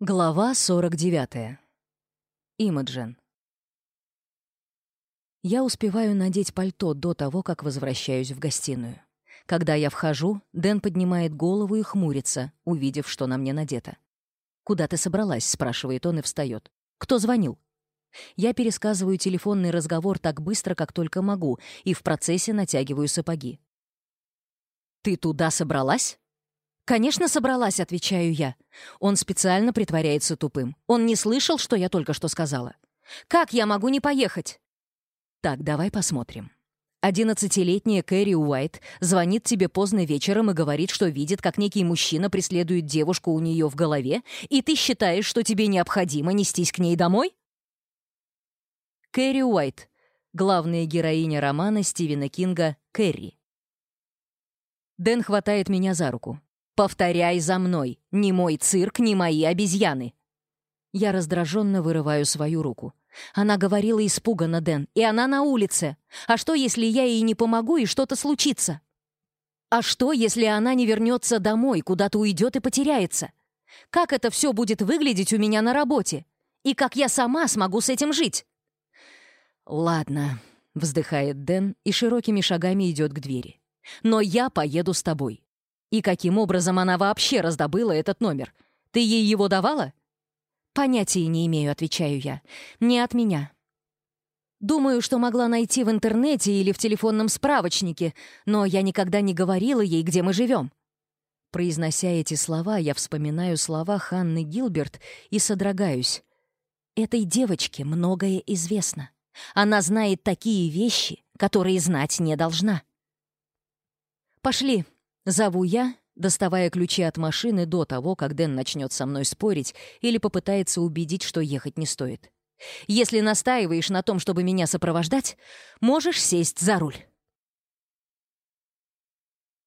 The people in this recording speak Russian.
Глава 49. Имаджин. Я успеваю надеть пальто до того, как возвращаюсь в гостиную. Когда я вхожу, Дэн поднимает голову и хмурится, увидев, что на мне надето. «Куда ты собралась?» — спрашивает он и встает. «Кто звонил?» Я пересказываю телефонный разговор так быстро, как только могу, и в процессе натягиваю сапоги. «Ты туда собралась?» «Конечно собралась», — отвечаю я. Он специально притворяется тупым. Он не слышал, что я только что сказала. «Как я могу не поехать?» Так, давай посмотрим. Одиннадцатилетняя Кэрри Уайт звонит тебе поздно вечером и говорит, что видит, как некий мужчина преследует девушку у нее в голове, и ты считаешь, что тебе необходимо нестись к ней домой? Кэрри Уайт. Главная героиня романа Стивена Кинга «Кэрри». Дэн хватает меня за руку. Повторяй за мной. Ни мой цирк, ни мои обезьяны. Я раздраженно вырываю свою руку. Она говорила испуганно, Дэн, и она на улице. А что, если я ей не помогу и что-то случится? А что, если она не вернется домой, куда-то уйдет и потеряется? Как это все будет выглядеть у меня на работе? И как я сама смогу с этим жить? «Ладно», — вздыхает Дэн и широкими шагами идет к двери. «Но я поеду с тобой. И каким образом она вообще раздобыла этот номер? Ты ей его давала? Понятия не имею, отвечаю я. Не от меня. Думаю, что могла найти в интернете или в телефонном справочнике, но я никогда не говорила ей, где мы живем. Произнося эти слова, я вспоминаю слова Ханны Гилберт и содрогаюсь. Этой девочке многое известно. Она знает такие вещи, которые знать не должна. «Пошли», Зову я, доставая ключи от машины до того, как Дэн начнет со мной спорить или попытается убедить, что ехать не стоит. «Если настаиваешь на том, чтобы меня сопровождать, можешь сесть за руль».